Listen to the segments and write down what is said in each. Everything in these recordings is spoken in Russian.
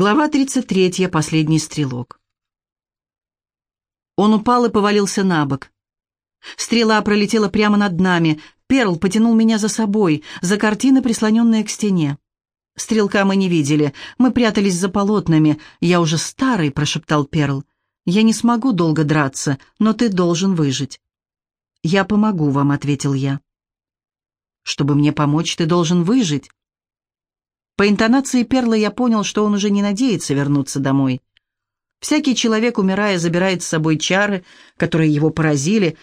Глава 33. Последний стрелок. Он упал и повалился на бок. Стрела пролетела прямо над нами. Перл потянул меня за собой, за картины, прислоненные к стене. Стрелка мы не видели, мы прятались за полотнами. «Я уже старый», — прошептал Перл. «Я не смогу долго драться, но ты должен выжить». «Я помогу вам», — ответил я. «Чтобы мне помочь, ты должен выжить. По интонации Перла я понял, что он уже не надеется вернуться домой. Всякий человек, умирая, забирает с собой чары, которые его поразили,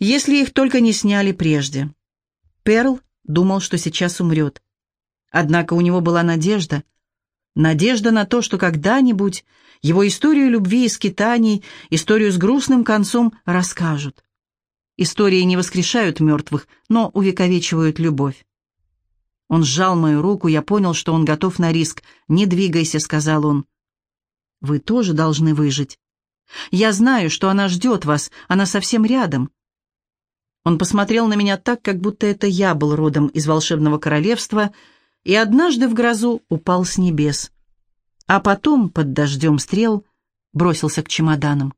если их только не сняли прежде. Перл думал, что сейчас умрет. Однако у него была надежда. Надежда на то, что когда-нибудь его историю любви и скитаний, историю с грустным концом расскажут. Истории не воскрешают мертвых, но увековечивают любовь. Он сжал мою руку, я понял, что он готов на риск. «Не двигайся», — сказал он. «Вы тоже должны выжить. Я знаю, что она ждет вас, она совсем рядом». Он посмотрел на меня так, как будто это я был родом из волшебного королевства и однажды в грозу упал с небес. А потом, под дождем стрел, бросился к чемоданам.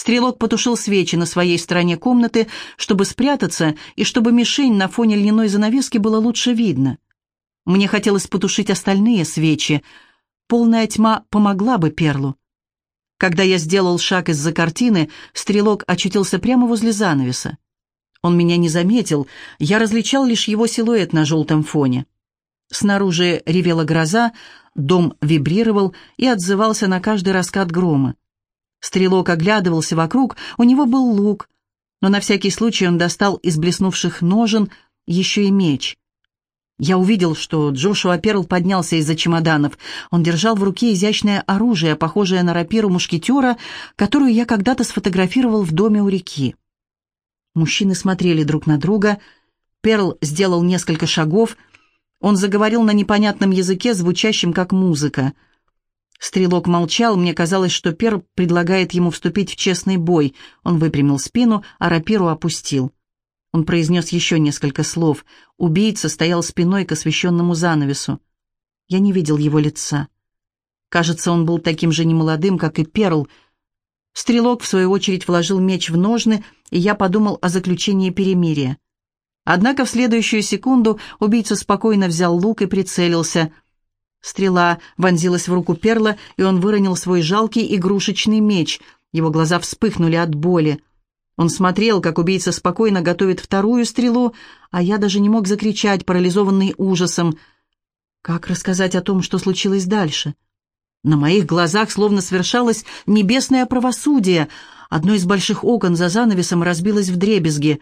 Стрелок потушил свечи на своей стороне комнаты, чтобы спрятаться и чтобы мишень на фоне льняной занавески было лучше видно. Мне хотелось потушить остальные свечи. Полная тьма помогла бы Перлу. Когда я сделал шаг из-за картины, стрелок очутился прямо возле занавеса. Он меня не заметил, я различал лишь его силуэт на желтом фоне. Снаружи ревела гроза, дом вибрировал и отзывался на каждый раскат грома. Стрелок оглядывался вокруг, у него был лук, но на всякий случай он достал из блеснувших ножен еще и меч. Я увидел, что Джошуа Перл поднялся из-за чемоданов. Он держал в руке изящное оружие, похожее на рапиру мушкетера, которую я когда-то сфотографировал в доме у реки. Мужчины смотрели друг на друга. Перл сделал несколько шагов. Он заговорил на непонятном языке, звучащем как музыка — Стрелок молчал, мне казалось, что Пер предлагает ему вступить в честный бой. Он выпрямил спину, а рапиру опустил. Он произнес еще несколько слов. Убийца стоял спиной к освещенному занавесу. Я не видел его лица. Кажется, он был таким же немолодым, как и Перл. Стрелок, в свою очередь, вложил меч в ножны, и я подумал о заключении перемирия. Однако в следующую секунду убийца спокойно взял лук и прицелился — Стрела вонзилась в руку Перла, и он выронил свой жалкий игрушечный меч. Его глаза вспыхнули от боли. Он смотрел, как убийца спокойно готовит вторую стрелу, а я даже не мог закричать, парализованный ужасом. Как рассказать о том, что случилось дальше? На моих глазах словно свершалось небесное правосудие. Одно из больших окон за занавесом разбилось в дребезги.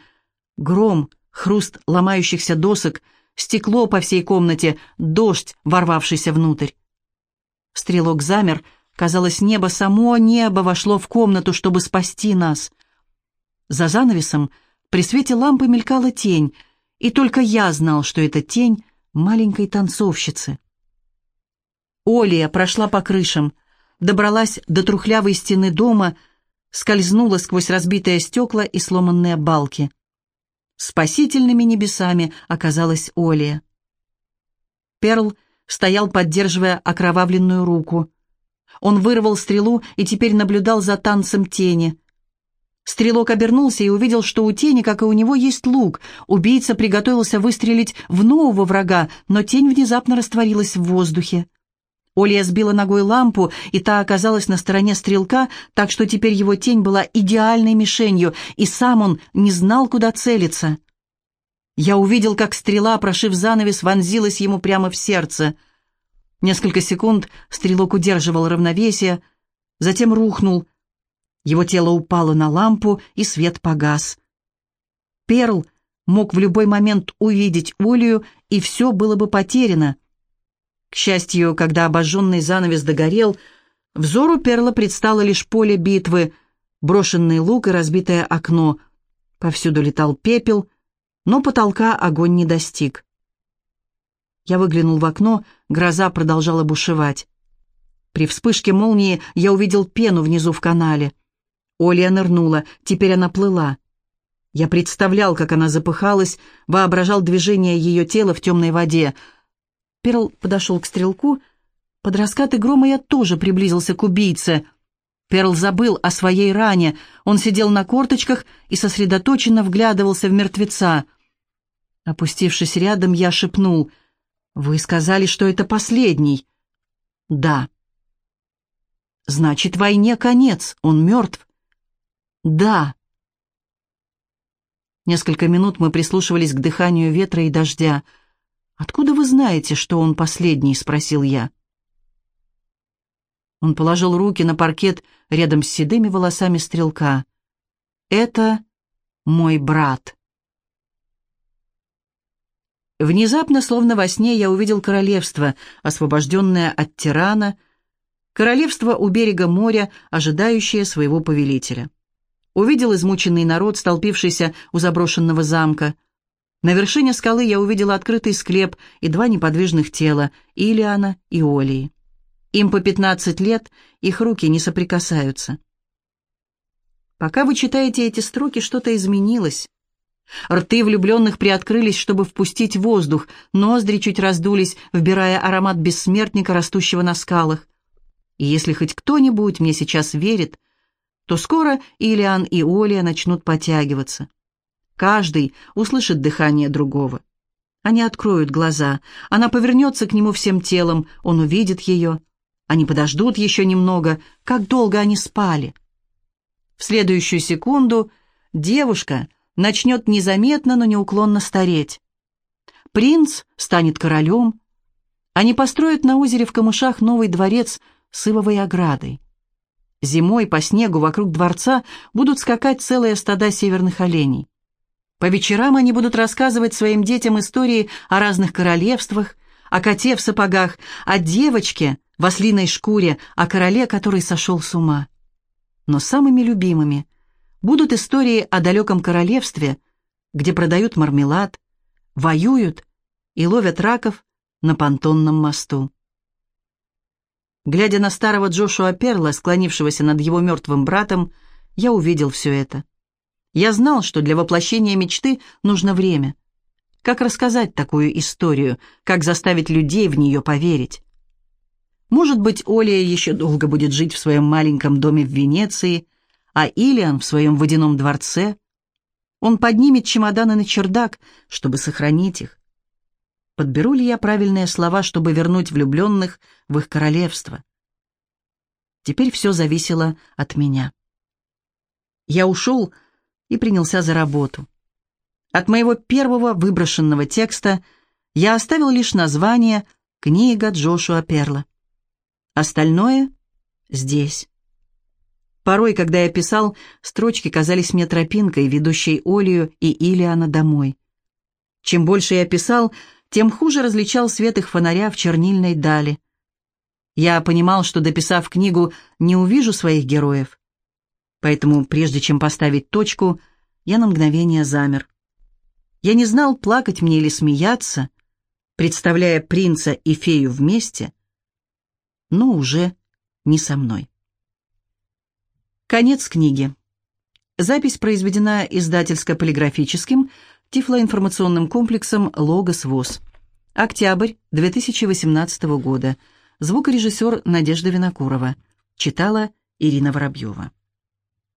Гром, хруст ломающихся досок — стекло по всей комнате, дождь, ворвавшийся внутрь. Стрелок замер, казалось, небо, само небо вошло в комнату, чтобы спасти нас. За занавесом при свете лампы мелькала тень, и только я знал, что это тень маленькой танцовщицы. Олия прошла по крышам, добралась до трухлявой стены дома, скользнула сквозь разбитые стекла и сломанные балки. Спасительными небесами оказалась Олия. Перл стоял, поддерживая окровавленную руку. Он вырвал стрелу и теперь наблюдал за танцем тени. Стрелок обернулся и увидел, что у тени, как и у него, есть лук. Убийца приготовился выстрелить в нового врага, но тень внезапно растворилась в воздухе. Оля сбила ногой лампу, и та оказалась на стороне стрелка, так что теперь его тень была идеальной мишенью, и сам он не знал, куда целиться. Я увидел, как стрела, прошив занавес, вонзилась ему прямо в сердце. Несколько секунд стрелок удерживал равновесие, затем рухнул. Его тело упало на лампу, и свет погас. Перл мог в любой момент увидеть Олию, и все было бы потеряно — к счастью, когда обожженный занавес догорел, взору Перла предстало лишь поле битвы, брошенный лук и разбитое окно. Повсюду летал пепел, но потолка огонь не достиг. Я выглянул в окно, гроза продолжала бушевать. При вспышке молнии я увидел пену внизу в канале. Оля нырнула, теперь она плыла. Я представлял, как она запыхалась, воображал движение ее тела в темной воде — Перл подошел к стрелку, Под раскаты грома я тоже приблизился к убийце. Перл забыл о своей ране. Он сидел на корточках и сосредоточенно вглядывался в мертвеца. Опустившись рядом, я шепнул. «Вы сказали, что это последний?» «Да». «Значит, войне конец. Он мертв?» «Да». Несколько минут мы прислушивались к дыханию ветра и дождя. «Откуда вы знаете, что он последний?» — спросил я. Он положил руки на паркет рядом с седыми волосами стрелка. «Это мой брат». Внезапно, словно во сне, я увидел королевство, освобожденное от тирана, королевство у берега моря, ожидающее своего повелителя. Увидел измученный народ, столпившийся у заброшенного замка. На вершине скалы я увидел открытый склеп и два неподвижных тела, Илиана и Олии. Им по пятнадцать лет, их руки не соприкасаются. Пока вы читаете эти строки, что-то изменилось. Рты влюбленных приоткрылись, чтобы впустить воздух, ноздри чуть раздулись, вбирая аромат бессмертника, растущего на скалах. И если хоть кто-нибудь мне сейчас верит, то скоро Илиан и Олия начнут потягиваться. Каждый услышит дыхание другого. Они откроют глаза, она повернется к нему всем телом, он увидит ее. Они подождут еще немного, как долго они спали. В следующую секунду девушка начнет незаметно, но неуклонно стареть. Принц станет королем. Они построят на озере в камышах новый дворец с ивовой оградой. Зимой по снегу вокруг дворца будут скакать целые стада северных оленей. По вечерам они будут рассказывать своим детям истории о разных королевствах, о коте в сапогах, о девочке в ослиной шкуре, о короле, который сошел с ума. Но самыми любимыми будут истории о далеком королевстве, где продают мармелад, воюют и ловят раков на понтонном мосту. Глядя на старого Джошуа Перла, склонившегося над его мертвым братом, я увидел все это. Я знал, что для воплощения мечты нужно время — как рассказать такую историю, как заставить людей в нее поверить? Может быть, Оля еще долго будет жить в своем маленьком доме в Венеции, а Илиан в своем водяном дворце. Он поднимет чемоданы на чердак, чтобы сохранить их. Подберу ли я правильные слова, чтобы вернуть влюбленных в их королевство? Теперь все зависело от меня. Я ушел и принялся за работу. От моего первого выброшенного текста я оставил лишь название «Книга Джошуа Перла». Остальное здесь. Порой, когда я писал, строчки казались мне тропинкой, ведущей Олию и Илиана домой. Чем больше я писал, тем хуже различал свет их фонаря в чернильной дали. Я понимал, что, дописав книгу, не увижу своих героев. Поэтому, прежде чем поставить точку, я на мгновение замер. Я не знал, плакать мне или смеяться, представляя принца и фею вместе, но уже не со мной. Конец книги. Запись произведена издательско-полиграфическим тифлоинформационным комплексом «Логос ВОЗ». Октябрь 2018 года. Звукорежиссер Надежда Винокурова. Читала Ирина Воробьева.